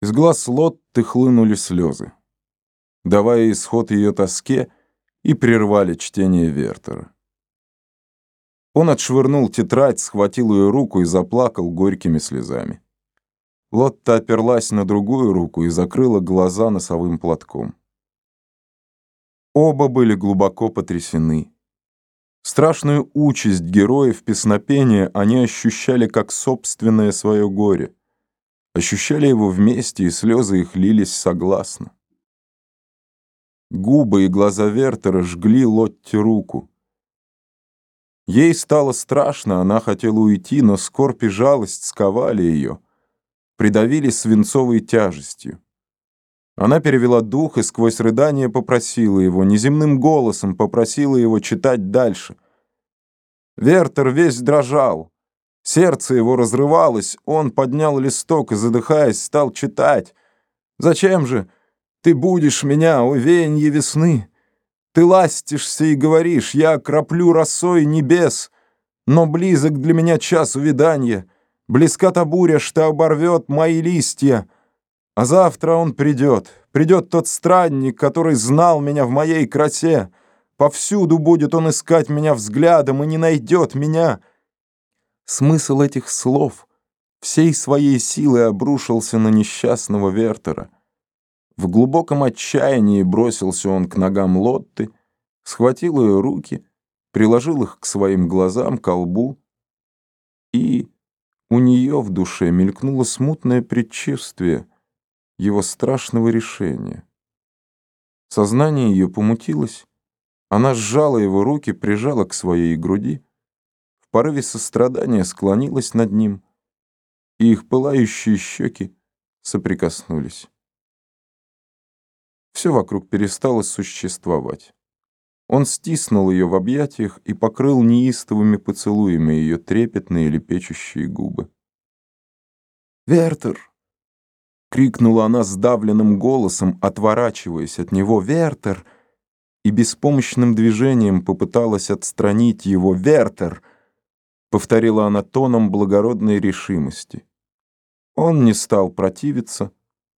Из глаз Лотты хлынули слезы, давая исход ее тоске, и прервали чтение Вертера. Он отшвырнул тетрадь, схватил ее руку и заплакал горькими слезами. Лотта оперлась на другую руку и закрыла глаза носовым платком. Оба были глубоко потрясены. Страшную участь героев песнопения они ощущали как собственное свое горе. Ощущали его вместе, и слезы их лились согласно. Губы и глаза Вертера жгли Лотте руку. Ей стало страшно, она хотела уйти, но скорбь и жалость сковали ее, придавили свинцовой тяжестью. Она перевела дух и сквозь рыдание попросила его, неземным голосом попросила его читать дальше. Вертер весь дрожал. Сердце его разрывалось, он поднял листок и, задыхаясь, стал читать. «Зачем же ты будешь меня, о веянье весны? Ты ластишься и говоришь, я краплю росой небес, но близок для меня час увиданья, близка та буря, что оборвет мои листья». А завтра он придет, придет тот странник, который знал меня в моей красе. Повсюду будет он искать меня взглядом и не найдет меня. Смысл этих слов всей своей силой обрушился на несчастного Вертера. В глубоком отчаянии бросился он к ногам Лотты, схватил ее руки, приложил их к своим глазам, к лбу, и у нее в душе мелькнуло смутное предчувствие — его страшного решения. Сознание ее помутилось, она сжала его руки, прижала к своей груди, порыве сострадания склонилась над ним, и их пылающие щеки соприкоснулись. Все вокруг перестало существовать. Он стиснул ее в объятиях и покрыл неистовыми поцелуями ее трепетные лепечущие губы. «Вертер!» — крикнула она сдавленным голосом, отворачиваясь от него. «Вертер!» И беспомощным движением попыталась отстранить его. «Вертер!» — повторила она тоном благородной решимости. Он не стал противиться,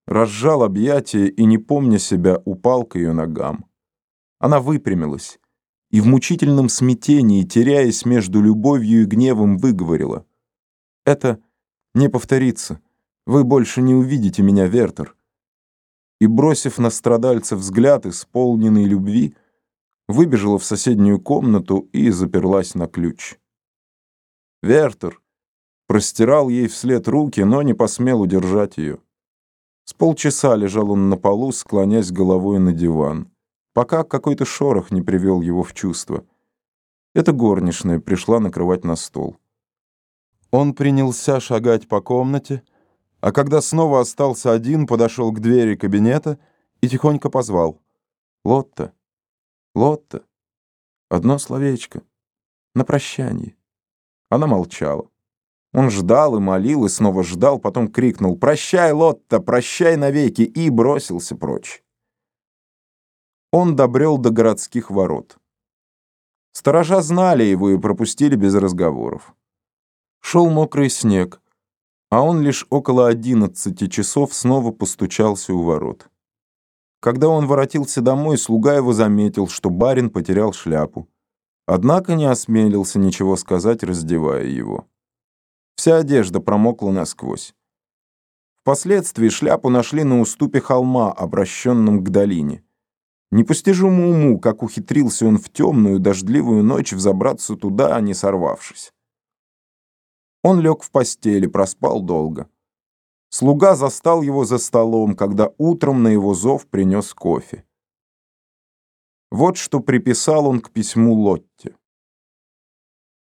разжал объятия и, не помня себя, упал к ее ногам. Она выпрямилась и в мучительном смятении, теряясь между любовью и гневом, выговорила. «Это не повторится». Вы больше не увидите меня, Вертер. И, бросив на страдальца взгляд, исполненный любви, выбежала в соседнюю комнату и заперлась на ключ. Вертер простирал ей вслед руки, но не посмел удержать ее. С полчаса лежал он на полу, склонясь головой на диван, пока какой-то шорох не привел его в чувство. Эта горничная пришла накрывать на стол. Он принялся шагать по комнате, а когда снова остался один, подошел к двери кабинета и тихонько позвал. «Лотта! Лотта! Одно словечко. На прощание». Она молчала. Он ждал и молил, и снова ждал, потом крикнул «Прощай, Лотта, прощай навеки!» и бросился прочь. Он добрел до городских ворот. Сторожа знали его и пропустили без разговоров. Шел мокрый снег а он лишь около одиннадцати часов снова постучался у ворот. Когда он воротился домой, слуга его заметил, что барин потерял шляпу. Однако не осмелился ничего сказать, раздевая его. Вся одежда промокла насквозь. Впоследствии шляпу нашли на уступе холма, обращенном к долине. Непостижимому уму, как ухитрился он в темную дождливую ночь взобраться туда, а не сорвавшись. Он лег в постели, проспал долго. Слуга застал его за столом, когда утром на его зов принес кофе. Вот что приписал он к письму Лотте.